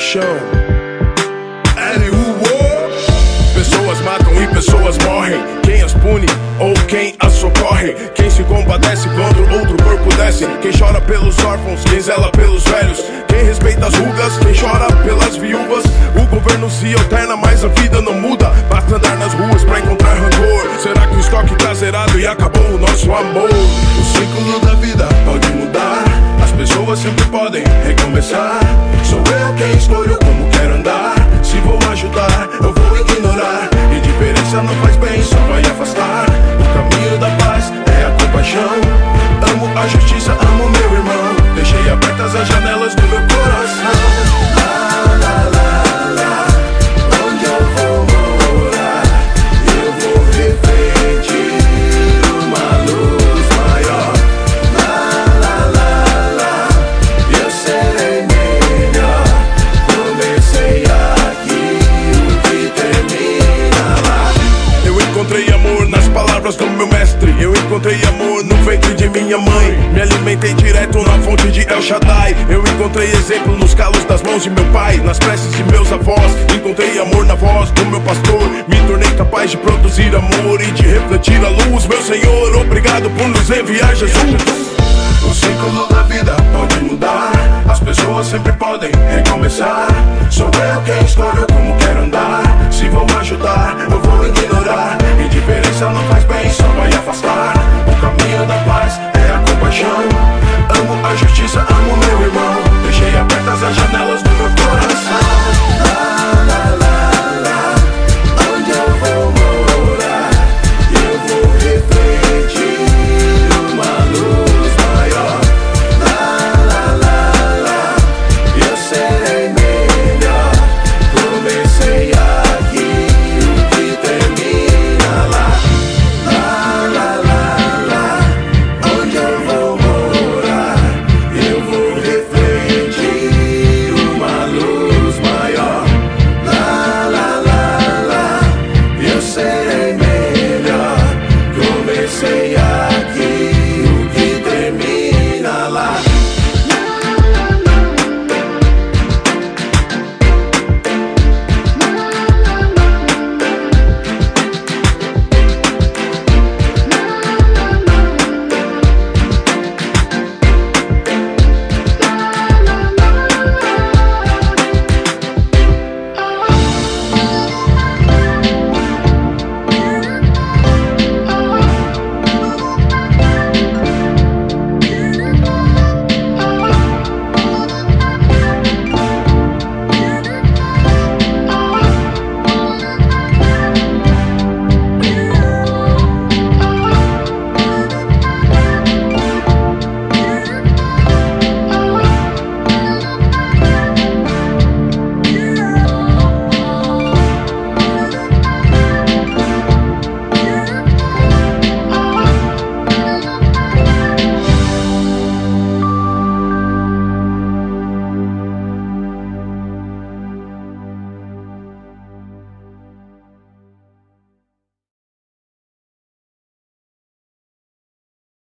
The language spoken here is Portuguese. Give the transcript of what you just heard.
chão. Pessoas matam e pessoas morrem. Quem as pune ou quem as socorre? Quem se compadece quando outro corpo desce? Quem chora pelos órfãos, quem zela pelos velhos? Quem respeita as rugas, quem chora pelas viúvas? O governo se alterna, mas a vida não muda. Basta andar nas ruas pra encontrar sempre podem recomeçar. Sou eu quem escolho como quero andar. Se vou ajudar, eu vou ignorar. Indiferença não faz bem, só vai afastar. O caminho da paz é a compaixão. Amo a justiça, amo meu irmão. Minha mãe. Me alimentei direto na fonte de El Shaddai. Eu encontrei exemplo nos calos das mãos de meu pai, nas preces de meus avós. Encontrei amor na voz do meu pastor. Me tornei capaz de produzir amor e de refletir a luz. Meu Senhor, obrigado por nos enviar Jesus. O ciclo da vida pode mudar. As pessoas sempre podem recomeçar. Sou eu quem escolho como quero andar. Se vou ajudar, eu vou ignorar. Indiferença não.